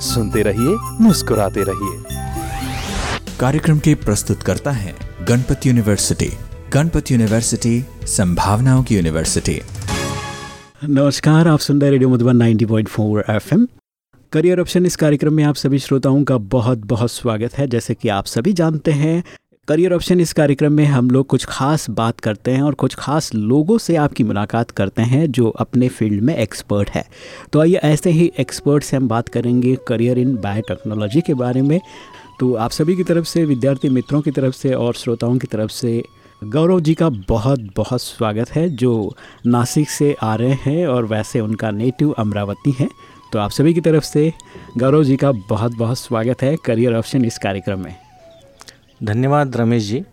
सुनते रहिए मुस्कुराते रहिए। कार्यक्रम के प्रस्तुत करता है गणपति यूनिवर्सिटी गणपति यूनिवर्सिटी संभावनाओं की यूनिवर्सिटी। नमस्कार आप सुन रहे radio Madhuban 90.4 FM. Career option इस कार्यक्रम में आप सभी श्रोताओं का बहुत बहुत स्वागत है। जैसे कि आप सभी जानते हैं करियर ऑप्शन इस कार्यक्रम में हम लोग कुछ खास बात करते हैं और कुछ खास लोगों से आपकी मुलाकात करते हैं जो अपने फ़ील्ड में एक्सपर्ट है। तो आइए, ऐसे ही एक्सपर्ट से हम बात करेंगे करियर इन बायोटेक्नोलॉजी के बारे में। तो आप सभी की तरफ़ से, विद्यार्थी मित्रों की तरफ़ से और श्रोताओं की तरफ़ से गौरव जी का बहुत बहुत स्वागत है, जो नासिक से आ रहे हैं और वैसे उनका नेटिव अमरावती है। तो आप सभी की तरफ़ से गौरव जी का बहुत बहुत स्वागत है करियर ऑप्शन इस कार्यक्रम में। धन्यवाद रमेश जी।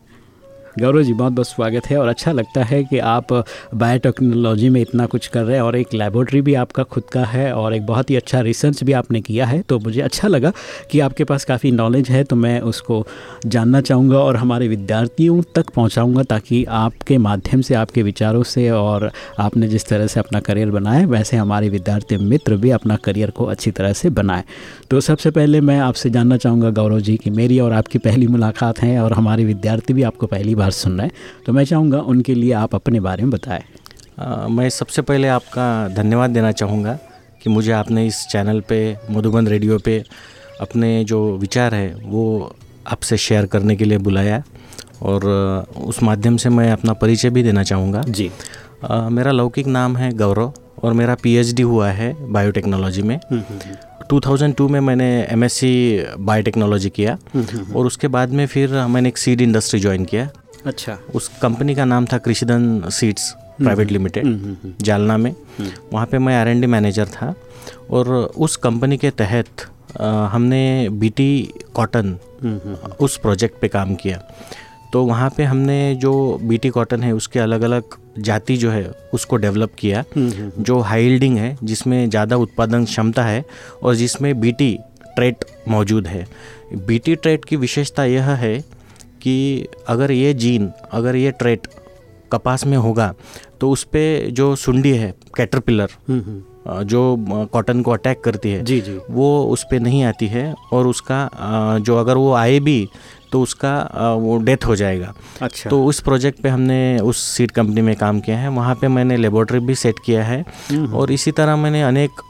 गौरव जी बहुत बहुत स्वागत है और अच्छा लगता है कि आप बायोटेक्नोलॉजी में इतना कुछ कर रहे हैं और एक लेबोरेटरी भी आपका खुद का है और एक बहुत ही अच्छा रिसर्च भी आपने किया है। तो मुझे अच्छा लगा कि आपके पास काफ़ी नॉलेज है तो मैं उसको जानना चाहूँगा और हमारे विद्यार्थियों तक पहुँचाऊँगा ताकि आपके माध्यम से, आपके विचारों से और आपने जिस तरह से अपना करियर बनाया, वैसे हमारे विद्यार्थी मित्र भी अपना करियर को अच्छी तरह से बनाए। तो सबसे पहले मैं आपसे जानना चाहूँगा गौरव जी कि मेरी और आपकी पहली मुलाकात है और हमारे विद्यार्थी भी आपको पहली बार सुन रहे हैं। तो मैं चाहूँगा उनके लिए आप अपने बारे में बताएँ। मैं सबसे पहले आपका धन्यवाद देना चाहूँगा कि मुझे आपने इस चैनल पे मधुबन रेडियो पे अपने जो विचार है वो आपसे शेयर करने के लिए बुलाया और उस माध्यम से मैं अपना परिचय भी देना चाहूँगा। जी। आ, मेरा लौकिक नाम है गौरव और मेरा पीएचडी हुआ है बायोटेक्नोलॉजी में। 2002 में मैंने एमएससी बायोटेक्नोलॉजी किया और उसके बाद में फिर मैंने एक सीड इंडस्ट्री ज्वाइन किया। अच्छा। उस कंपनी का नाम था Krishidhan seeds private limited Jalna में। वहाँ पे मैं आर मैनेजर था और उस कंपनी के तहत आ, हमने बीटी कॉटन उस प्रोजेक्ट पे काम किया। तो वहाँ पे हमने जो बीटी कॉटन है उसके अलग अलग जाति जो है उसको डेवलप किया। जो हाइल्डिंग है जिसमें ज़्यादा उत्पादन क्षमता है और जिसमें बीटी ट्रेट मौजूद है। बीटी ट्रेट की विशेषता यह है कि अगर ये जीन अगर ये ट्रेट कपास में होगा तो उस पर जो सुंडी है कैटरपिलर जो कॉटन को अटैक करती है जी जी। वो उस पर नहीं आती है और उसका जो अगर वो आए भी तो उसका वो डेथ हो जाएगा। अच्छा। तो उस प्रोजेक्ट पे हमने उस सीड कंपनी में काम किया है। वहाँ पे मैंने लेबोरेटरी भी सेट किया है। और इसी तरह मैंने अनेक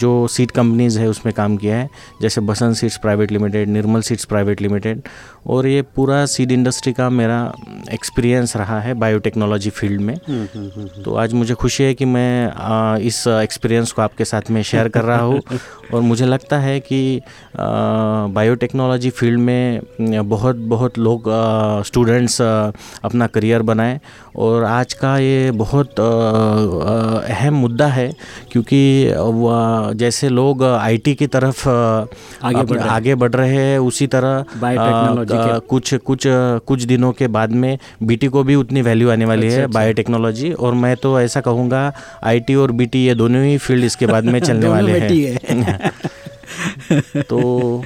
जो सीड कंपनीज़ है उसमें काम किया है। जैसे Basant seeds private limited Nirmal seeds private limited. और ये पूरा सीड इंडस्ट्री का मेरा एक्सपीरियंस रहा है बायोटेक्नोलॉजी फ़ील्ड में। तो आज मुझे खुशी है कि मैं इस एक्सपीरियंस को आपके साथ में शेयर कर रहा हूँ। और मुझे लगता है कि बायोटेक्नोलॉजी फ़ील्ड में बहुत बहुत लोग स्टूडेंट्स अपना करियर बनाएँ। और आज का ये बहुत अहम मुद्दा है क्योंकि जैसे लोग आईटी की तरफ़ आगे बढ़ रहे आगे बढ़ रहे हैं उसी तरह बायोटेक्नोलॉजी कुछ कुछ कुछ दिनों के बाद में बीटी को भी उतनी वैल्यू आने वाली अच्छा, है अच्छा। बायोटेक्नोलॉजी और मैं तो ऐसा कहूँगा आईटी और बीटी ये दोनों ही फ़ील्ड इसके बाद में चलने वाले बेटी हैं। तो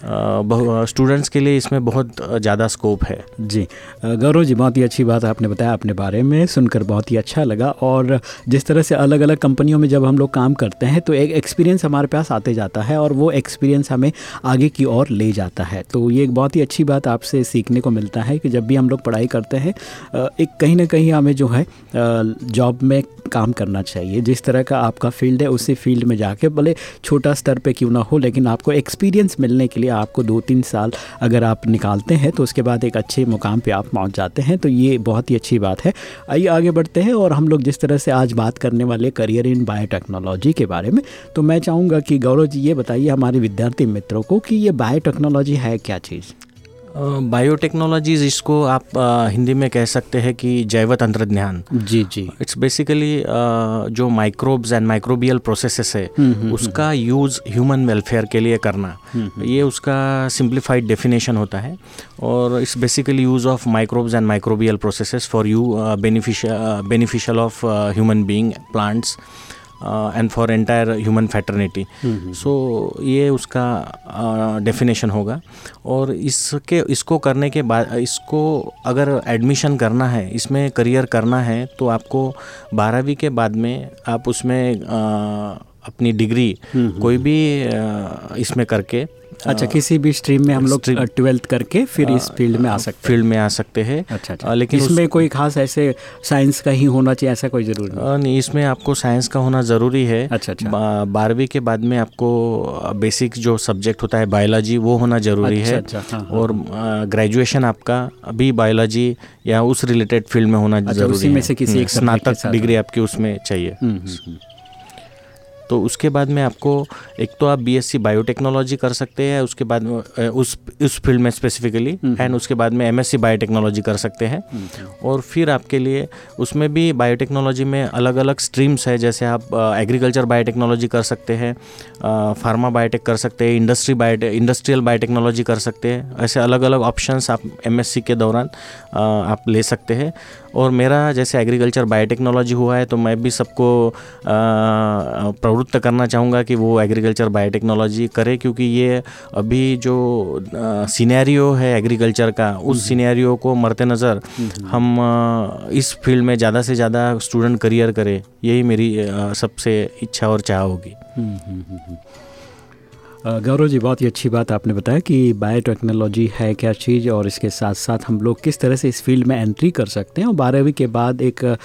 स्टूडेंट्स के लिए इसमें बहुत ज़्यादा स्कोप है। जी। गौरव जी, बहुत ही अच्छी बात आपने बताया अपने बारे में, सुनकर बहुत ही अच्छा लगा और जिस तरह से अलग अलग कंपनियों में जब हम लोग काम करते हैं तो एक एक्सपीरियंस हमारे पास आते जाता है और वो एक्सपीरियंस हमें आगे की ओर ले जाता है। तो ये एक बहुत ही अच्छी बात आपसे सीखने को मिलता है कि जब भी हम लोग पढ़ाई करते हैं एक कहीं ना कहीं हमें जो है जॉब में काम करना चाहिए। जिस तरह का आपका फ़ील्ड है, उसी फ़ील्ड में जाके भले छोटा स्तर पे क्यों ना हो, लेकिन आपको एक्सपीरियंस मिलने के लिए आपको दो तीन साल अगर आप निकालते हैं तो उसके बाद एक अच्छे मुकाम पे आप पहुँच जाते हैं। तो ये बहुत ही अच्छी बात है। आइए आगे बढ़ते हैं और हम लोग जिस तरह से आज बात करने वाले करियर इन बायोटेक्नोलॉजी के बारे में तो मैं चाहूँगा कि गौरव जी ये बताइए हमारे विद्यार्थी मित्रों को कि ये बायोटेक्नोलॉजी है क्या चीज़? बायोटेक्नोलॉजीज इसको आप अ, हिंदी में कह सकते हैं कि जैव तंत्रज्ञान जी जी। इट्स बेसिकली जो माइक्रोब्स एंड माइक्रोबियल प्रोसेसेस है उसका यूज़ ह्यूमन वेलफेयर के लिए करना। ये उसका सिंप्लीफाइड डेफिनेशन होता है। और it's basically use of microbes and microbial processes for you beneficial beneficial of human being plants and for entire human fraternity so ये उसका डेफिनेशन uh, होगा। और इसके इसको करने के बाद इसको अगर एडमिशन करना है इसमें करियर करना है तो आपको बारहवीं के बाद में आप उसमें uh, अपनी डिग्री कोई भी अ, इसमें करके अच्छा किसी भी स्ट्रीम में हम लोग ट्वेल्थ करके फिर इस फ़ील्ड में आ सकते हैं। फ़ील्ड में आ सकते हैं। अच्छा अच्छा। लेकिन उस- इसमें कोई खास ऐसे साइंस का ही होना चाहिए ऐसा कोई ज़रूरी नहीं? नहीं इसमें आपको साइंस का होना ज़रूरी है। अच्छा, अच्छा। बारहवीं के बाद में आपको बेसिक जो सब्जेक्ट होता है बायोलॉजी वो होना ज़रूरी अच्छा, है। अच्छा, हाँ, हाँ, और ग्रेजुएशन आपका अभी बायोलॉजी या उस रिलेटेड फ़ील्ड में होना ज़रूरी उसी में है। से किसी हम्म, एक स्नातक डिग्री आपकी उसमें चाहिए। हम्म, हम्म। तो उसके बाद में आपको एक तो आप बीएससी बायोटेक्नोलॉजी कर सकते हैं उसके बाद उस उस फ़ील्ड में स्पेसिफिकली एंड उसके बाद में एमएससी बायोटेक्नोलॉजी कर सकते हैं। और फिर आपके लिए उसमें भी बायोटेक्नोलॉजी में अलग अलग स्ट्रीम्स है जैसे आप एग्रीकल्चर बायोटेक्नोलॉजी कर सकते हैं फार्मा बायोटेक कर सकते हैं इंडस्ट्री बायो इंडस्ट्रियल बायोटेक्नोलॉजी कर सकते हैं। ऐसे अलग अलग ऑप्शंस आप एमएससी के दौरान आप ले सकते हैं। और मेरा जैसे एग्रीकल्चर बायोटेक्नोलॉजी हुआ है तो मैं भी सबको प्रवृत्त करना चाहूँगा कि वो एग्रीकल्चर बायोटेक्नोलॉजी करे क्योंकि ये अभी जो सिनेरियो है एग्रीकल्चर का उस सिनेरियो को मरते नज़र हम इस फ़ील्ड में ज़्यादा से ज़्यादा स्टूडेंट करियर करें यही मेरी सबसे इच्छा और चाह होगी। गौरव जी बहुत ही अच्छी बात आपने बताया कि बायोटेक्नोलॉजी है क्या चीज़ और इसके साथ साथ हम लोग किस तरह से इस फ़ील्ड में एंट्री कर सकते हैं। और बारहवीं के बाद एक अ,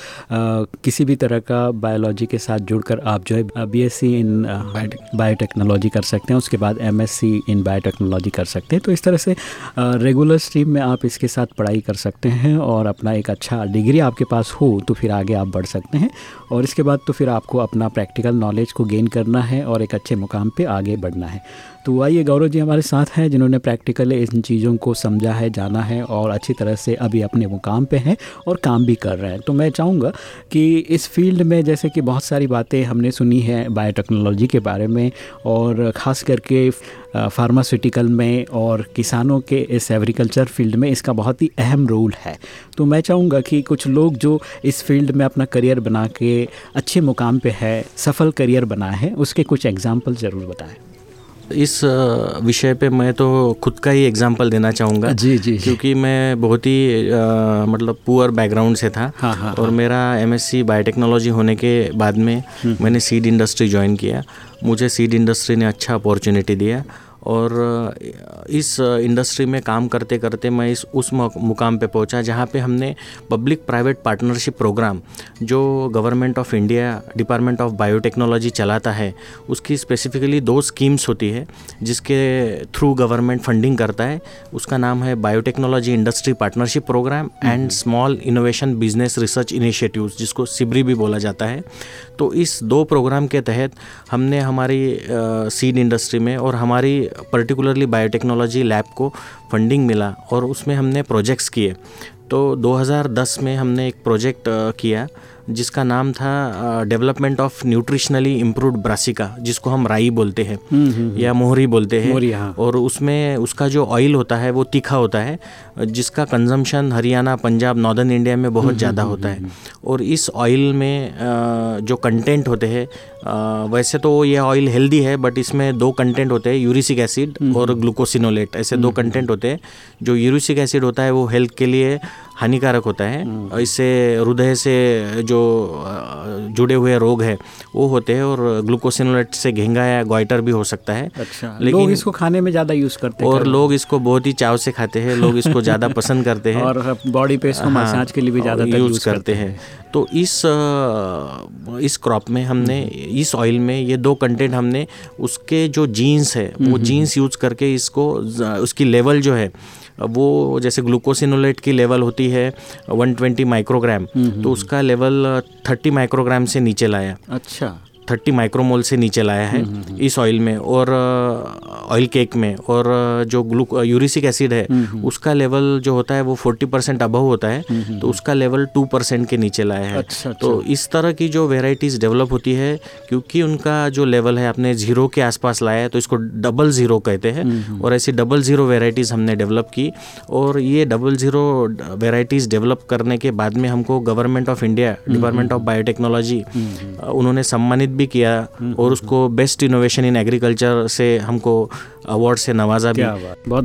किसी भी तरह का बायोलॉजी के साथ जुड़कर आप जो है बीएससी इन बायोटेक्नोलॉजी कर सकते हैं उसके बाद एमएससी इन बायोटेक्नोलॉजी कर सकते हैं। तो इस तरह से रेगुलर स्ट्रीम में आप इसके साथ पढ़ाई कर सकते हैं और अपना एक अच्छा डिग्री आपके पास हो तो फिर आगे आप बढ़ सकते हैं। और इसके बाद तो फिर आपको अपना प्रैक्टिकल नॉलेज को गेन करना है और एक अच्छे मुकाम पर आगे बढ़ना है। तो आइए गौरव जी हमारे साथ हैं, जिन्होंने प्रैक्टिकली इन चीज़ों को समझा है, जाना है और अच्छी तरह से अभी अपने मुकाम पे हैं और काम भी कर रहे हैं। तो मैं चाहूँगा कि इस फ़ील्ड में जैसे कि बहुत सारी बातें हमने सुनी है बायोटेक्नोलॉजी के बारे में और ख़ास करके फार्मास्यूटिकल में और किसानों के इस एग्रीकल्चर फ़ील्ड में इसका बहुत ही अहम रोल है। तो मैं चाहूँगा कि कुछ लोग जो इस फ़ील्ड में अपना करियर बना के अच्छे मुकाम पे है, सफल करियर बना है, उसके कुछ एग्ज़ाम्पल ज़रूर बताएँ। इस विषय पे मैं तो खुद का ही एग्जांपल देना चाहूँगा। जी, जी। क्योंकि मैं बहुत ही मतलब पुअर बैकग्राउंड से था। हाँ, हाँ, और मेरा एमएससी बायोटेक्नोलॉजी होने के बाद में हम्म, मैंने सीड इंडस्ट्री ज्वाइन किया। मुझे सीड इंडस्ट्री ने अच्छा अपॉर्चुनिटी दिया। और इस इंडस्ट्री में काम करते करते मैं इस उस मुकाम पे पहुँचा जहाँ पे हमने पब्लिक प्राइवेट पार्टनरशिप प्रोग्राम जो government of India department of biotechnology चलाता है। उसकी स्पेसिफिकली दो स्कीम्स होती है जिसके थ्रू गवर्नमेंट फंडिंग करता है। उसका नाम है biotechnology industry partnership program and small innovation business research initiatives जिसको सिबरी भी बोला जाता है। तो इस दो प्रोग्राम के तहत हमने हमारी सीड इंडस्ट्री में और हमारी पर्टिकुलरली बायोटेक्नोलॉजी लैब को फंडिंग मिला और उसमें हमने प्रोजेक्ट्स किए। तो 2010 में हमने एक प्रोजेक्ट किया जिसका नाम था development of nutritionally improved brassica जिसको हम राई बोलते हैं या मोहरी बोलते हैं। हाँ। और उसमें उसका जो ऑयल होता है वो तीखा होता है। जिसका consumption Haryana Punjab northern India में बहुत ज़्यादा होता है। और इस ऑयल में जो कंटेंट होते हैं वैसे तो ये ऑयल हेल्दी है बट इसमें दो कंटेंट होते हैं यूरिसिक एसिड और ग्लूकोसिनोलेट ऐसे दो कंटेंट होते हैं जो यूरिसिक एसिड होता है वो हेल्थ के लिए हानिकारक होता है। इससे हृदय से जो जुड़े हुए रोग है वो होते हैं और ग्लूकोसिनोलेट से घेंगा या ग्वाइटर भी हो सकता है। अच्छा लेकिन लोग इसको खाने में ज़्यादा यूज़ करते हैं और लोग इसको बहुत ही चाव से खाते हैं लोग इसको ज़्यादा पसंद करते हैं। और बॉडी पे इसको हाँ, मसाज के लिए भी ज़्यादा यूज़ करते हैं। तो इस इस क्रॉप में हमने इस ऑयल में ये दो कंटेंट हमने उसके जो जीन्स है वो जीन्स यूज़ करके इसको उसकी लेवल जो है वो जैसे ग्लूकोसिनोलेट की लेवल होती है 120 माइक्रोग्राम तो उसका लेवल 30 माइक्रोग्राम से नीचे लाया। अच्छा। 30 माइक्रोमोल से नीचे लाया है इस ऑयल में और ऑयल केक में। और जो ग्लू यूरिसिक एसिड है उसका लेवल जो होता है वो फोर्टी परसेंट अबव होता है तो उसका लेवल टू परसेंट के नीचे लाया है। अच्छा, अच्छा, तो इस तरह की जो वेराइटीज़ डेवलप होती है क्योंकि उनका जो लेवल है आपने ज़ीरो के आसपास लाया है तो इसको डबल ज़ीरो कहते हैं। और ऐसी डबल ज़ीरो वेराइटीज़ हमने डेवलप की और ये डबल ज़ीरो वेराइटीज़ डेवलप करने के बाद में हमको government of India department of biotechnology उन्होंने सम्मानित भी किया और उसको बेस्ट इनोवेशन इन एग्रीकल्चर से हमको अवार्ड से नवाजा भी। बहुत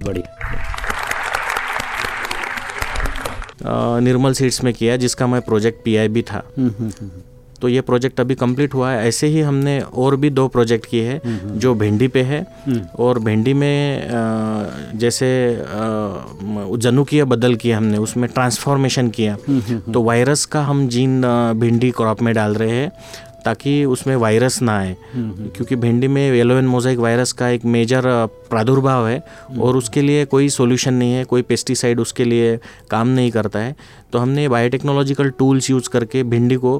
अ, निर्मल सीड्स में किया जिसका मैं प्रोजेक्ट पीआई भी था। हम्म, हम्म, हम्म। तो ये प्रोजेक्ट अभी कंप्लीट हुआ है। ऐसे ही हमने और भी दो प्रोजेक्ट किए हैं जो भिंडी पे है। और भिंडी में जैसे जनुकीय बदल किया हमने उसमें ट्रांसफॉर्मेशन किया। तो वायरस का हम जीन भिंडी क्रॉप में डाल रहे हैं। ताकि उसमें वायरस ना आए। क्योंकि भिंडी में येलो एंड मोजाइक वायरस का एक मेजर प्रादुर्भाव है और उसके लिए कोई सॉल्यूशन नहीं है कोई पेस्टिसाइड उसके लिए काम नहीं करता है। तो हमने बायोटेक्नोलॉजिकल टूल्स यूज़ करके भिंडी को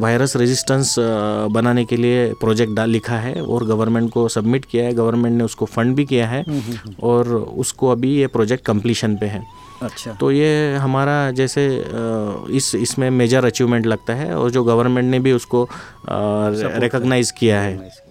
वायरस रेजिस्टेंस बनाने के लिए प्रोजेक्ट डाल लिखा है और गवर्नमेंट को सबमिट किया है। गवर्नमेंट ने उसको फंड भी किया है और उसको अभी ये प्रोजेक्ट कंप्लीशन पे है। अच्छा। तो ये हमारा जैसे इस इसमें मेजर अचीवमेंट लगता है और जो गवर्नमेंट ने भी उसको रिकग्नाइज़ किया। है।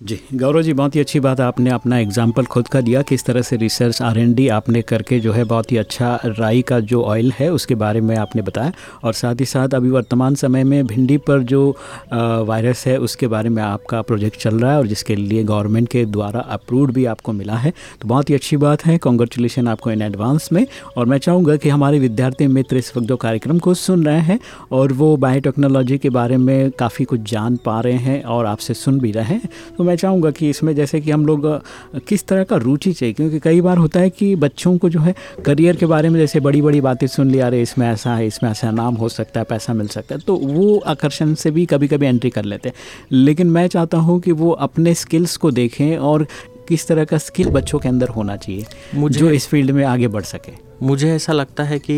जी, गौरव जी, बहुत ही अच्छी बात है। आपने अपना एग्ज़ाम्पल खुद का दिया कि इस तरह से रिसर्च आर एन डी आपने करके जो है बहुत ही अच्छा राई का जो ऑयल है, उसके बारे में आपने बताया। और साथ ही साथ अभी वर्तमान समय में भिंडी पर जो वायरस है, उसके बारे में आपका प्रोजेक्ट चल रहा है और जिसके लिए गवर्नमेंट के द्वारा अप्रूव भी आपको मिला है। तो बहुत ही अच्छी बात है। कॉन्ग्रेचुलेसन आपको इन एडवांस में। और मैं चाहूँगा कि हमारे विद्यार्थी मित्र इस वक्त जो कार्यक्रम को सुन रहे हैं और वो बायोटेक्नोलॉजी के बारे में काफ़ी कुछ जान पा रहे हैं और आपसे सुन भी रहे हैं। तो मैं चाहूँगा कि इसमें जैसे कि हम लोग किस तरह का रुचि चाहिए? क्योंकि कई बार होता है कि बच्चों को जो है करियर के बारे में जैसे बड़ी बड़ी बातें सुन लिया अरे इसमें ऐसा है इसमें ऐसा नाम हो सकता है पैसा मिल सकता है तो वो आकर्षण से भी कभी कभी एंट्री कर लेते हैं। लेकिन मैं चाहता हूँ कि वो अपने स्किल्स को देखें और किस तरह का स्किल बच्चों के अंदर होना चाहिए मुझे- जो इस फ़ील्ड में आगे बढ़ सके। मुझे ऐसा लगता है कि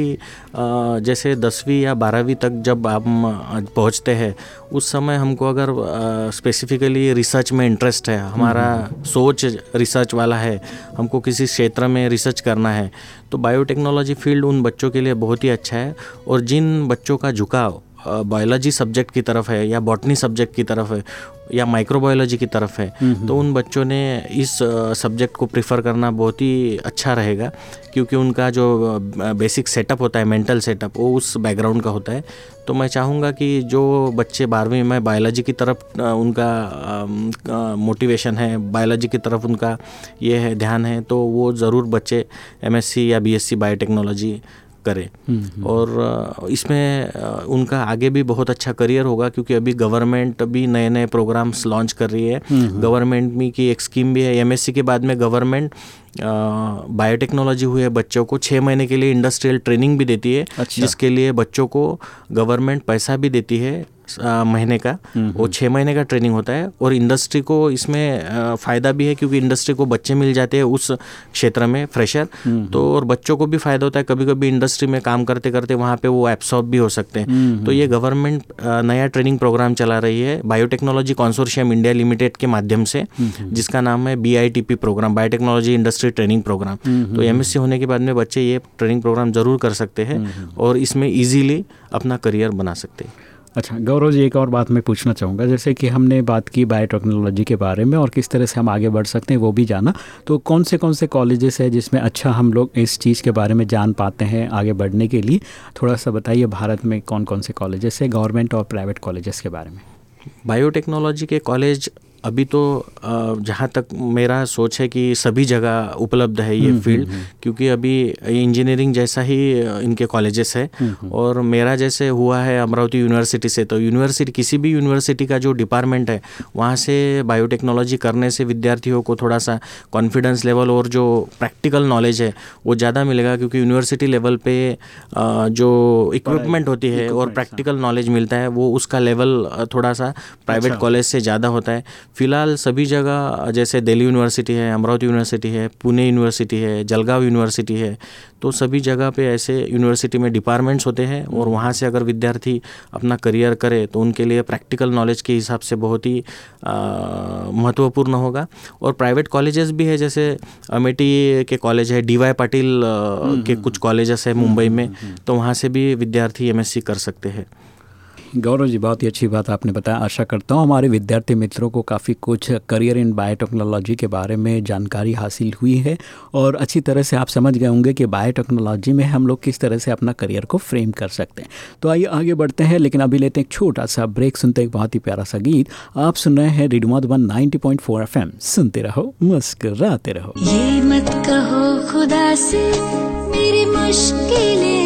जैसे दसवीं या बारहवीं तक जब हम अ, पहुँचते हैं उस समय हमको अगर स्पेसिफिकली रिसर्च में इंटरेस्ट है हमारा सोच रिसर्च वाला है हमको किसी क्षेत्र में रिसर्च करना है तो बायोटेक्नोलॉजी फ़ील्ड उन बच्चों के लिए बहुत ही अच्छा है और जिन बच्चों का झुकाव बायोलॉजी सब्जेक्ट की तरफ़ है या बॉटनी सब्जेक्ट की तरफ़ है या माइक्रोबायोलॉजी की तरफ़ है तो उन बच्चों ने इस सब्जेक्ट को प्रिफर करना बहुत ही अच्छा रहेगा क्योंकि उनका जो बेसिक सेटअप होता है मेंटल सेटअप वो उस बैकग्राउंड का होता है। तो मैं चाहूँगा कि जो बच्चे बारहवीं में बायोलॉजी की तरफ़ उनका मोटिवेशन है बायोलॉजी की तरफ़ उनका ये है ध्यान है तो वो ज़रूर बच्चे एमएससी या बीएससी बायोटेक्नोलॉजी करें। और इसमें उनका आगे भी बहुत अच्छा करियर होगा क्योंकि अभी गवर्नमेंट भी नए नए प्रोग्राम्स लॉन्च कर रही है। गवर्नमेंट में की एक स्कीम भी है एमएससी के बाद में गवर्नमेंट बायोटेक्नोलॉजी हुए बच्चों को छः महीने के लिए इंडस्ट्रियल ट्रेनिंग भी देती है अच्छा। जिसके लिए बच्चों को गवर्नमेंट पैसा भी देती है अ, महीने का। वो छः महीने का ट्रेनिंग होता है और इंडस्ट्री को इसमें फ़ायदा भी है क्योंकि इंडस्ट्री को बच्चे मिल जाते हैं उस क्षेत्र में फ्रेशर तो और बच्चों को भी फ़ायदा होता है। कभी कभी इंडस्ट्री में काम करते करते वहाँ पे वो एब्सॉर्ब भी हो सकते हैं। तो ये गवर्नमेंट नया ट्रेनिंग प्रोग्राम चला रही है बायोटेक्नोलॉजी कॉन्सोर्शियम इंडिया लिमिटेड के माध्यम से जिसका नाम है BITP program biotechnology industry training program. तो एमएससी होने के बाद में बच्चे ये ट्रेनिंग प्रोग्राम ज़रूर कर सकते हैं और इसमें ईजीली अपना करियर बना सकते हैं। अच्छा गौरव जी एक और बात मैं पूछना चाहूँगा। जैसे कि हमने बात की बायोटेक्नोलॉजी के बारे में और किस तरह से हम आगे बढ़ सकते हैं वो भी जाना। तो कौन से कौन से कॉलेजेस है जिसमें अच्छा हम लोग इस चीज़ के बारे में जान पाते हैं आगे बढ़ने के लिए? थोड़ा सा बताइए भारत में कौन कौन से कॉलेजेस है गवर्नमेंट और प्राइवेट कॉलेजेस के बारे में। बायोटेक्नोलॉजी के कॉलेज अभी तो जहाँ तक मेरा सोच है कि सभी जगह उपलब्ध है ये फ़ील्ड क्योंकि अभी इंजीनियरिंग जैसा ही इनके कॉलेजेस है और मेरा जैसे हुआ है अमरावती यूनिवर्सिटी से तो यूनिवर्सिटी किसी भी यूनिवर्सिटी का जो डिपार्टमेंट है वहाँ से बायोटेक्नोलॉजी करने से विद्यार्थियों को थोड़ा सा कॉन्फिडेंस लेवल और जो प्रैक्टिकल नॉलेज है वो ज़्यादा मिलेगा क्योंकि यूनिवर्सिटी लेवल पे जो इक्विपमेंट होती है और प्रैक्टिकल नॉलेज मिलता है वो उसका लेवल थोड़ा सा प्राइवेट कॉलेज से ज़्यादा होता है। फ़िलहाल सभी जगह जैसे दिल्ली यूनिवर्सिटी है अमरावती यूनिवर्सिटी है पुणे यूनिवर्सिटी है जलगांव यूनिवर्सिटी है तो सभी जगह पे ऐसे यूनिवर्सिटी में डिपार्टमेंट्स होते हैं और वहाँ से अगर विद्यार्थी अपना करियर करे तो उनके लिए प्रैक्टिकल नॉलेज के हिसाब से बहुत ही महत्वपूर्ण होगा। और प्राइवेट कॉलेजेस भी है जैसे अमेठी के कॉलेज है डी वाई पाटिल के कुछ कॉलेजेस है मुंबई में तो वहाँ से भी विद्यार्थी एमएससी कर सकते हैं। गौरव जी, बहुत ही अच्छी बात आपने बताया। आशा करता हूँ हमारे विद्यार्थी मित्रों को काफ़ी कुछ करियर इन बायोटेक्नोलॉजी के बारे में जानकारी हासिल हुई है और अच्छी तरह से आप समझ गए होंगे कि बायोटेक्नोलॉजी में हम लोग किस तरह से अपना करियर को फ्रेम कर सकते हैं। तो आइए, आगे बढ़ते हैं, लेकिन अभी लेते हैं एक छोटा सा ब्रेक सुनते एक बहुत ही प्यारा सा गीत। आप सुन रहे हैं radio one ninety point four F M सुनते रहो, मुस्कराते रहो। ये मत कहो खुदा से, मेरी मुश्किलें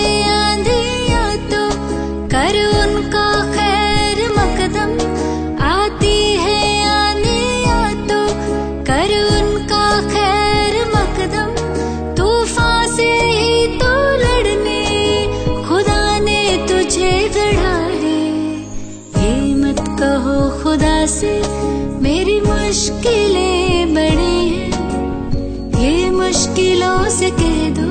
से मेरी मुश्किलें बड़ी हैं। ये मुश्किलों से कह दो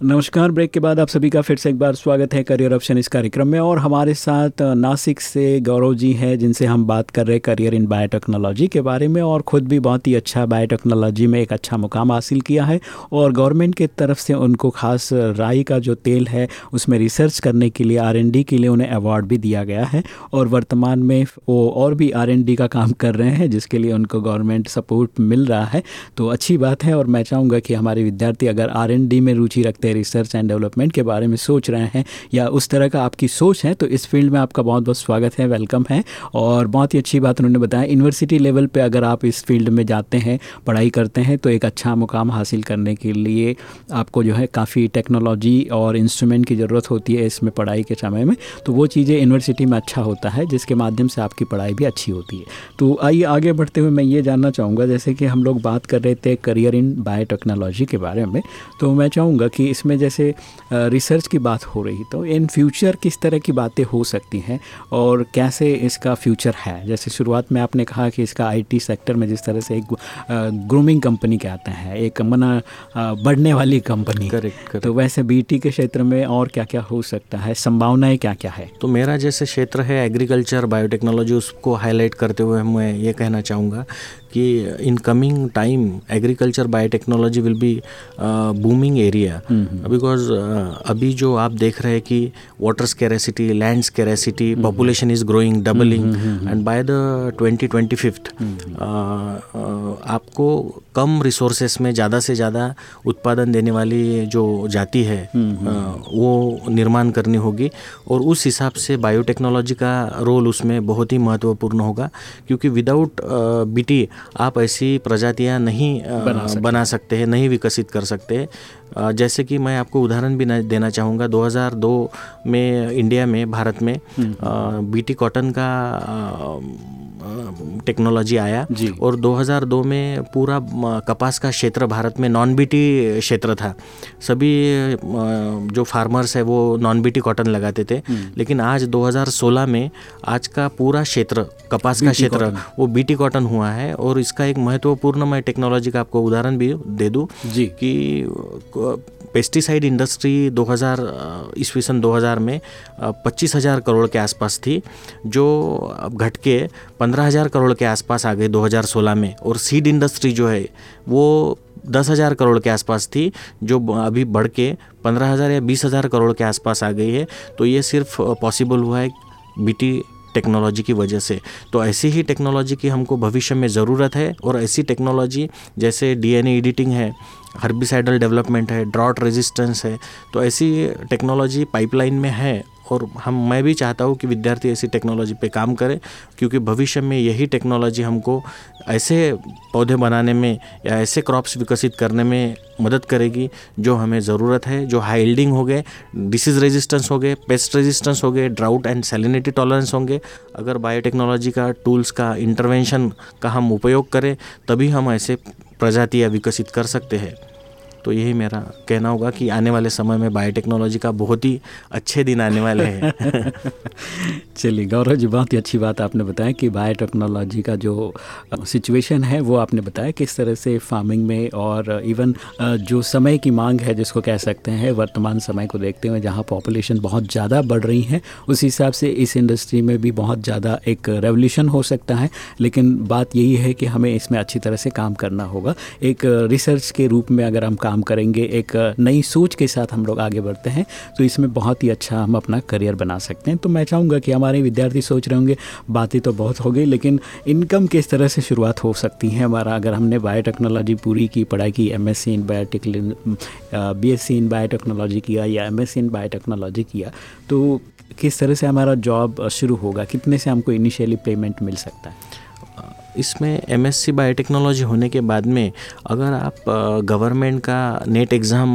नमस्कार। ब्रेक के बाद आप सभी का फिर से एक बार स्वागत है करियर ऑप्शन इस कार्यक्रम में और हमारे साथ नासिक से गौरव जी हैं, जिनसे हम बात कर रहे हैं करियर इन बायोटेक्नोलॉजी के बारे में और ख़ुद भी बहुत ही अच्छा बायोटेक्नोलॉजी में एक अच्छा मुकाम हासिल किया है और गवर्नमेंट के तरफ़ से उनको खास राई का जो तेल है, उसमें रिसर्च करने के लिए आरएनडी के लिए उन्हें अवार्ड भी दिया गया है और वर्तमान में वो और भी आरएनडी का काम कर रहे हैं, जिसके लिए उनको गवर्नमेंट सपोर्ट मिल रहा है। तो अच्छी बात है और मैं चाहूँगा कि हमारे विद्यार्थी अगर आर में रुचि रखते हैं रिसर्च एंड डेवलपमेंट के बारे में सोच रहे हैं या उस तरह का आपकी सोच है तो इस फ़ील्ड में आपका बहुत बहुत स्वागत है वेलकम है। और बहुत ही अच्छी बात उन्होंने बताया यूनिवर्सिटी लेवल पर अगर आप इस फ़ील्ड में जाते हैं, पढ़ाई करते हैं तो एक अच्छा मुकाम हासिल करने के लिए आपको जो है काफ़ी टेक्नोलॉजी और इंस्ट्रूमेंट की ज़रूरत होती है इसमें पढ़ाई के समय में। तो वो चीज़ें यूनिवर्सिटी में अच्छा होता है, जिसके माध्यम से आपकी पढ़ाई भी अच्छी होती है। तो आइए आगे बढ़ते हुए मैं ये जानना चाहूँगा, जैसे कि हम लोग बात कर रहे थे करियर इन बायोटेक्नोलॉजी के बारे में तो मैं चाहूँगा कि इसमें जैसे रिसर्च की बात हो रही तो इन फ्यूचर किस तरह की बातें हो सकती हैं और कैसे इसका फ्यूचर है? जैसे शुरुआत में आपने कहा कि इसका आईटी सेक्टर में जिस तरह से एक ग्रूमिंग कंपनी कहते हैं एक मना बढ़ने वाली कंपनी करेक्ट तो वैसे बीटी के क्षेत्र में और क्या क्या हो सकता है? संभावनाएँ क्या क्या है? तो मेरा जैसे क्षेत्र है एग्रीकल्चर बायोटेक्नोलॉजी उसको हाईलाइट करते हुए मैं ये कहना चाहूँगा कि in coming time agriculture biotechnology will be booming area because अभी जो आप देख रहे हैं कि water scarcity land scarcity population is growing doubling and by the twenty twenty fifth आपको कम रिसोर्सेस में ज़्यादा से ज़्यादा उत्पादन देने वाली जो जाति है अ, वो निर्माण करनी होगी। और उस हिसाब से बायोटेक्नोलॉजी का रोल उसमें बहुत ही महत्वपूर्ण होगा। क्योंकि विदाउट बीटी आप ऐसी प्रजातियाँ नहीं बना सकते। बना सकते हैं नहीं विकसित कर सकते जैसे कि मैं आपको उदाहरण भी देना चाहूँगा 2002 में इंडिया में भारत में बीटी कॉटन का टेक्नोलॉजी आया। और 2002 में पूरा कपास का क्षेत्र भारत में नॉन बीटी क्षेत्र था सभी जो फार्मर्स है वो नॉन बीटी कॉटन लगाते थे लेकिन आज 2016 में आज का पूरा क्षेत्र कपास का क्षेत्र। वो बीटी कॉटन हुआ है और इसका एक महत्वपूर्ण मैं टेक्नोलॉजी का आपको उदाहरण भी दे दूँ जी। कि पेस्टिसाइड इंडस्ट्री 2000 अ, ईस्वी सन 2000 में पच्चीस हज़ार करोड़ के आसपास थी जो घट के पंद्रह हज़ार करोड़ के आसपास आ गई 2016 में। और सीड इंडस्ट्री जो है वो दस हज़ार करोड़ के आसपास थी जो अभी बढ़ के पंद्रह हज़ार या बीस हज़ार करोड़ के आसपास आ गई है। तो ये सिर्फ़ पॉसिबल हुआ है बीटी टेक्नोलॉजी की वजह से। तो ऐसी ही टेक्नोलॉजी की हमको भविष्य में ज़रूरत है और ऐसी टेक्नोलॉजी, जैसे डीएनए एडिटिंग है हर्बिसाइडल डेवलपमेंट है ड्रॉट रेजिस्टेंस है तो ऐसी टेक्नोलॉजी पाइपलाइन में है और हम, मैं भी चाहता हूँ कि विद्यार्थी ऐसी टेक्नोलॉजी पे काम करें, क्योंकि भविष्य में यही टेक्नोलॉजी हमको ऐसे पौधे बनाने में या ऐसे क्रॉप्स विकसित करने में मदद करेगी, जो हमें ज़रूरत है, जो हाई यील्डिंग हो गए डिसीज़ रेजिस्टेंस हो गए पेस्ट रेजिस्टेंस हो गए ड्राउट एंड सेलिनिटी टॉलरेंस होंगे। अगर बायोटेक्नोलॉजी का टूल्स का इंटरवेंशन का हम उपयोग करें, तभी हम ऐसे प्रजातियाँ विकसित कर सकते हैं। तो यही मेरा कहना होगा कि आने वाले समय में बायोटेक्नोलॉजी का बहुत ही अच्छे दिन आने वाले हैं। चलिए, गौरव जी, बहुत ही अच्छी बात आपने बताया कि बायोटेक्नोलॉजी का जो सिचुएशन है, वो आपने बताया किस तरह से फ़ार्मिंग में और इवन जो समय की मांग है, जिसको कह सकते हैं, वर्तमान समय को देखते हुए जहाँ पॉपुलेशन बहुत ज़्यादा बढ़ रही है, उस हिसाब से इस इंडस्ट्री में भी बहुत ज़्यादा एक रेवोल्यूशन हो सकता है। लेकिन बात यही है कि हमें इसमें अच्छी तरह से काम करना होगा। एक रिसर्च के रूप में अगर हम काम करेंगे एक नई सोच के साथ हम लोग आगे बढ़ते हैं। तो इसमें बहुत ही अच्छा हम अपना करियर बना सकते हैं। तो मैं चाहूँगा कि हमारे विद्यार्थी सोच रहे होंगे, बातें तो बहुत हो गई, लेकिन इनकम किस तरह से शुरुआत हो सकती है हमारा? अगर हमने बायोटेक्नोलॉजी पूरी की, पढ़ाई की M S in biotech B S in biotechnology किया या एम एस इन बायोटेक्नोलॉजी किया तो किस तरह से हमारा जॉब शुरू होगा? कितने से हमको इनिशियली पेमेंट मिल सकता है? इसमें एम एस सी बायोटेक्नोलॉजी होने के बाद में अगर आप गवर्नमेंट का नेट एग्ज़ाम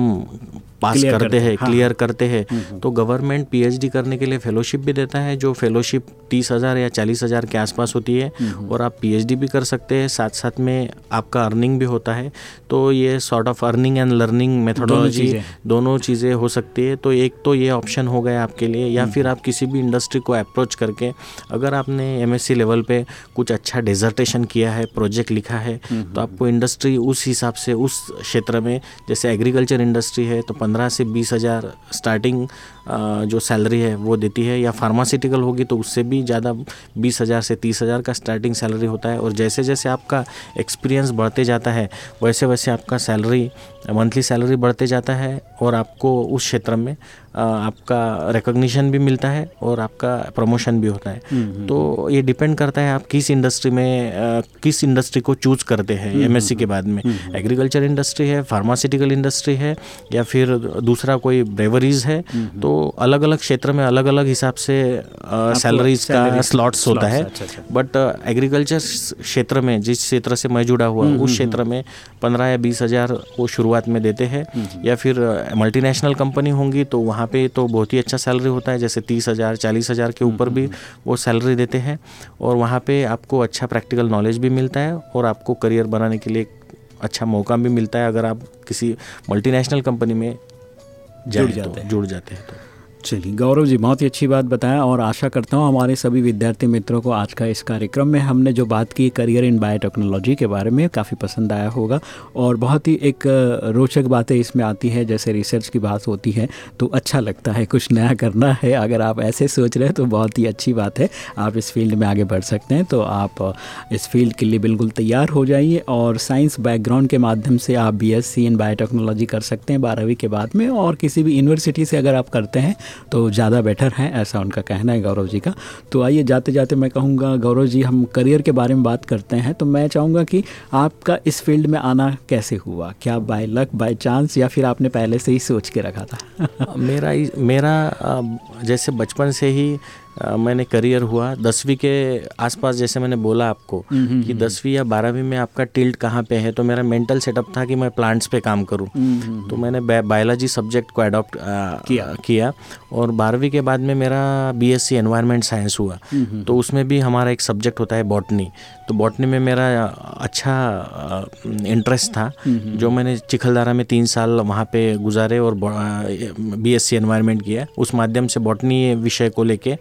पास करते करते हैं हैं। क्लियर करते हैं। तो गवर्नमेंट पीएचडी करने के लिए फेलोशिप भी देता है जो फेलोशिप तीस हज़ार या चालीस हज़ार के आसपास होती है। और आप पीएचडी भी कर सकते हैं साथ साथ में आपका अर्निंग भी होता है। तो ये sort of earning and learning methodology दोनों चीज़ें हो सकती है। तो एक तो ये ऑप्शन हो गया आपके लिए या फिर आप किसी भी इंडस्ट्री को अप्रोच करके अगर आपने एमएससी लेवल पे कुछ अच्छा डिजर्टेशन किया है प्रोजेक्ट लिखा है तो आपको इंडस्ट्री उस हिसाब से उस क्षेत्र में जैसे एग्रीकल्चर इंडस्ट्री है तो पंद्रह से बीस हज़ार स्टार्टिंग जो सैलरी है वो देती है। या फार्मास्यूटिकल होगी तो उससे भी ज़्यादा बीस हज़ार से तीस हज़ार का स्टार्टिंग सैलरी होता है। और जैसे जैसे आपका एक्सपीरियंस बढ़ते जाता है वैसे वैसे आपका सैलरी मंथली सैलरी बढ़ते जाता है और आपको उस क्षेत्र में आपका रिकॉग्निशन भी मिलता है और आपका प्रमोशन भी होता है। तो ये डिपेंड करता है आप किस इंडस्ट्री में किस इंडस्ट्री को चूज़ करते हैं एमएससी के बाद में। एग्रीकल्चर इंडस्ट्री है फार्मास्यूटिकल इंडस्ट्री है या फिर दूसरा कोई ब्रेवरीज है तो अलग अलग क्षेत्र में अलग अलग हिसाब से सैलरीज का स्लॉट्स होता है। अच्छा, अच्छा। बट एग्रीकल्चर क्षेत्र में जिस क्षेत्र से मैं जुड़ा हुआ उस क्षेत्र में पंद्रह या बीस हज़ार वो शुरुआत में देते हैं। या फिर मल्टीनेशनल कंपनी होंगी तो वहाँ पे तो बहुत ही अच्छा सैलरी होता है। जैसे तीस हज़ार चालीस हज़ार के ऊपर भी वो सैलरी देते हैं। और वहाँ पे आपको अच्छा प्रैक्टिकल नॉलेज भी मिलता है और आपको करियर बनाने के लिए अच्छा मौका भी मिलता है। अगर आप किसी मल्टीनेशनल कंपनी में जुड़ जाते तो हैं। जुड़ जाते हैं तो चलिए, गौरव जी, बहुत ही अच्छी बात बताया और आशा करता हूँ हमारे सभी विद्यार्थी मित्रों को आज का इस कार्यक्रम में हमने जो बात की करियर इन बायोटेक्नोलॉजी के बारे में, काफ़ी पसंद आया होगा और बहुत ही एक रोचक बातें इसमें आती है, जैसे रिसर्च की बात होती है तो अच्छा लगता है, कुछ नया करना है, अगर आप ऐसे सोच रहे हैं तो बहुत ही अच्छी बात है, आप इस फ़ील्ड में आगे बढ़ सकते हैं तो आप इस फ़ील्ड के लिए बिल्कुल तैयार हो जाइए और साइंस बैकग्राउंड के माध्यम से आप B S C in biotechnology कर सकते हैं, बारहवीं के बाद में और किसी भी यूनिवर्सिटी से अगर आप करते हैं तो ज़्यादा बेटर हैं, ऐसा उनका कहना है गौरव जी का। तो आइए जाते जाते मैं कहूँगा, गौरव जी, हम करियर के बारे में बात करते हैं तो मैं चाहूँगा कि आपका इस फ़ील्ड में आना कैसे हुआ? क्या बाय लक बाय चांस या फिर आपने पहले से ही सोच के रखा था? मेरा मेरा जैसे बचपन से ही मैंने करियर हुआ। दसवीं के आसपास जैसे मैंने बोला आपको कि दसवीं या बारहवीं में आपका टिल्ट कहाँ पे है तो मेरा मेंटल सेटअप था कि मैं प्लांट्स पे काम करूँ। तो मैंने बायोलॉजी सब्जेक्ट को अडॉप्ट किया। किया और बारहवीं के बाद में मेरा बीएससी एनवायरनमेंट साइंस हुआ। तो उसमें भी हमारा एक सब्जेक्ट होता है बॉटनी। तो बॉटनी में मेरा अच्छा इंटरेस्ट था जो मैंने चिखलदारा में तीन साल वहाँ पे गुजारे और बीएससी एनवायरनमेंट किया। उस माध्यम से बॉटनी विषय को लेके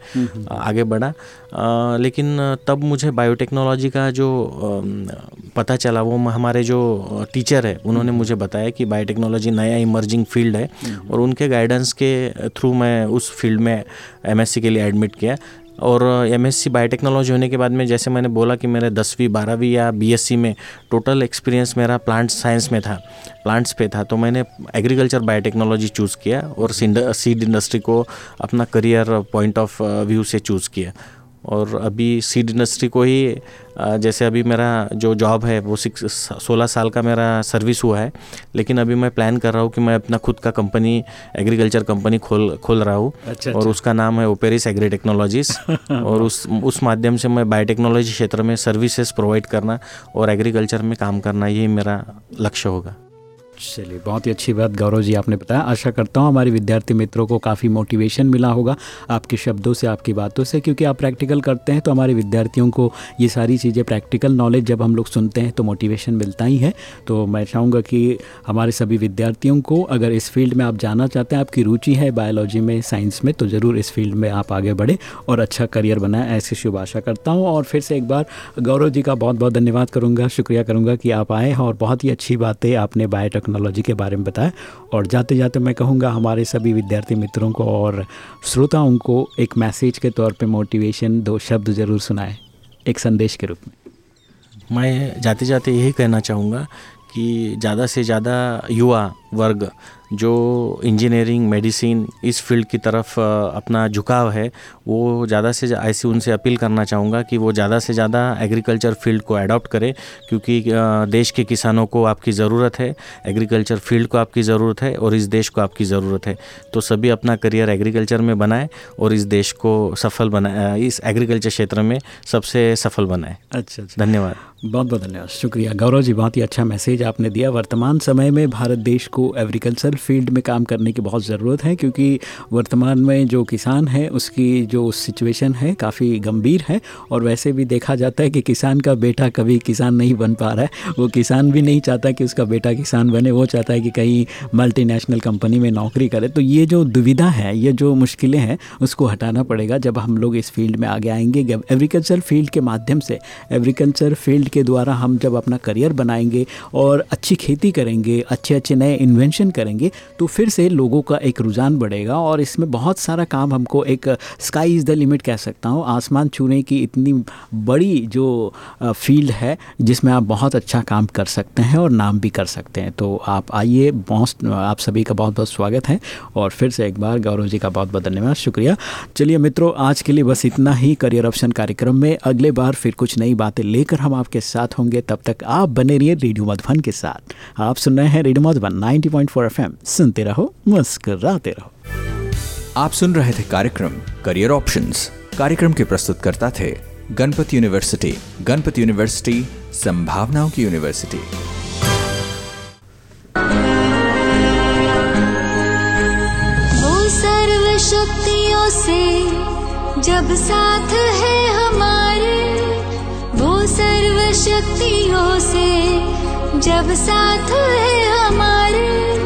आगे बढ़ा। अ, लेकिन तब मुझे बायोटेक्नोलॉजी का जो पता चला वो हमारे जो टीचर है उन्होंने मुझे बताया कि बायोटेक्नोलॉजी नया इमर्जिंग फ़ील्ड है और उनके गाइडेंस के थ्रू मैं उस फ़ील्ड में एमएससी के लिए एडमिट किया। और एम एस बायोटेक्नोलॉजी होने के बाद में जैसे मैंने बोला कि मेरे दसवीं, बारहवीं या बीएससी में टोटल एक्सपीरियंस मेरा प्लांट साइंस में था प्लांट्स पे था। तो मैंने एग्रीकल्चर बायोटेक्नोलॉजी चूज़ किया और सीड इंडस्ट्री को अपना करियर पॉइंट ऑफ़ व्यू से चूज़ किया। और अभी सीड इंडस्ट्री को ही जैसे अभी मेरा जो जॉब है वो सिक्स सोलह साल का मेरा सर्विस हुआ है लेकिन अभी मैं प्लान कर रहा हूँ कि मैं अपना खुद का कंपनी एग्रीकल्चर कंपनी खोल खोल रहा हूँ अच्छा, और अच्छा। उसका नाम है ओपेरिस एग्री टेक्नोलॉजीज़ और उस उस माध्यम से मैं बायोटेक्नोलॉजी क्षेत्र में सर्विसेज़ प्रोवाइड करना और एग्रीकल्चर में काम करना यही मेरा लक्ष्य होगा चलिए, बहुत ही अच्छी बात गौरव जी आपने बताया। आशा करता हूँ हमारे विद्यार्थी मित्रों को काफ़ी मोटिवेशन मिला होगा आपके शब्दों से, आपकी बातों से, क्योंकि आप प्रैक्टिकल करते हैं तो हमारे विद्यार्थियों को ये सारी चीज़ें प्रैक्टिकल नॉलेज जब हम लोग सुनते हैं तो मोटिवेशन मिलता ही है। तो मैं चाहूँगा कि हमारे सभी विद्यार्थियों को अगर इस फ़ील्ड में आप जाना चाहते हैं, आपकी रुचि है बायोलॉजी में साइंस में तो ज़रूर इस फ़ील्ड में आप आगे बढ़े और अच्छा करियर बनाएँ, ऐसी शुभ आशा करता हूँ। और फिर से एक बार गौरव जी का बहुत बहुत धन्यवाद करूँगा, शुक्रिया करूँगा कि आप आए और बहुत ही अच्छी बातें आपने बायोटेक्नोलॉजी के बारे में बताया और जाते जाते मैं कहूँगा, हमारे सभी विद्यार्थी मित्रों को और श्रोताओं को एक मैसेज के तौर पर मोटिवेशन दो शब्द ज़रूर सुनाएँ, एक संदेश के रूप में। मैं जाते जाते यही कहना चाहूँगा कि ज़्यादा से ज़्यादा युवा वर्ग जो इंजीनियरिंग मेडिसिन इस फ़ील्ड की तरफ़ अपना झुकाव है वो ज़्यादा से ऐसी उनसे अपील करना चाहूँगा कि वो ज़्यादा से ज़्यादा एग्रीकल्चर फ़ील्ड को अडॉप्ट करें क्योंकि देश के किसानों को आपकी ज़रूरत है एग्रीकल्चर फ़ील्ड को आपकी ज़रूरत है और इस देश को आपकी ज़रूरत है। तो सभी अपना करियर एग्रीकल्चर में बनाएँ और इस देश को सफल बनाए इस एग्रीकल्चर क्षेत्र में सबसे सफल बनाएँ। अच्छा अच्छा। धन्यवाद। बहुत बहुत धन्यवाद। शुक्रिया। गौरव जी, बहुत ही अच्छा मैसेज आपने दिया। वर्तमान समय में भारत देश को एग्रीकल्चर फ़ील्ड में काम करने की बहुत ज़रूरत है, क्योंकि वर्तमान में जो किसान है, उसकी जो सिचुएशन है काफ़ी गंभीर है, और वैसे भी देखा जाता है कि किसान का बेटा कभी किसान नहीं बन पा रहा है। वो किसान भी नहीं चाहता कि उसका बेटा किसान बने, वो चाहता है कि कहीं मल्टीनेशनल कंपनी में नौकरी करे। तो ये जो दुविधा है, ये जो मुश्किलें हैं, उसको हटाना पड़ेगा जब हम लोग इस फ़ील्ड में आगे आएँगे। एग्रीकल्चर फ़ील्ड के माध्यम से एग्रीकल्चर फ़ील्ड के द्वारा हम जब अपना करियर बनाएँगे और अच्छी खेती करेंगे, अच्छे अच्छे नए इन्वेंशन करेंगे तो फिर से लोगों का एक रुझान बढ़ेगा और इसमें बहुत सारा काम हमको एक स्काई इज़ द लिमिट कह सकता हूँ। आसमान छूने की इतनी बड़ी जो फ़ील्ड है, जिसमें आप बहुत अच्छा काम कर सकते हैं और नाम भी कर सकते हैं। तो आप आइए, बहुत, आप सभी का बहुत बहुत स्वागत है और फिर से एक बार गौरव जी का बहुत बहुत धन्यवाद, शुक्रिया। चलिए मित्रों, आज के लिए बस इतना ही। करियर ऑप्शन कार्यक्रम में अगले बार फिर कुछ नई बातें लेकर हम आपके साथ होंगे तब तक आप बने रहिए रेडियो मधुबन के साथ। आप सुन रहे हैं रेडियो मधुबन 90.4 एफएम। सुनते रहो मुस्कुराते रहो। आप सुन रहे थे कार्यक्रम करियर ऑप्शंस कार्यक्रम के प्रस्तुतकर्ता थे गणपति यूनिवर्सिटी गणपति यूनिवर्सिटी संभावनाओं की यूनिवर्सिटी वो सर्व शक्तियों से जब साथ है हमारे वो सर्व शक्तियों से जब साथ है हमारे।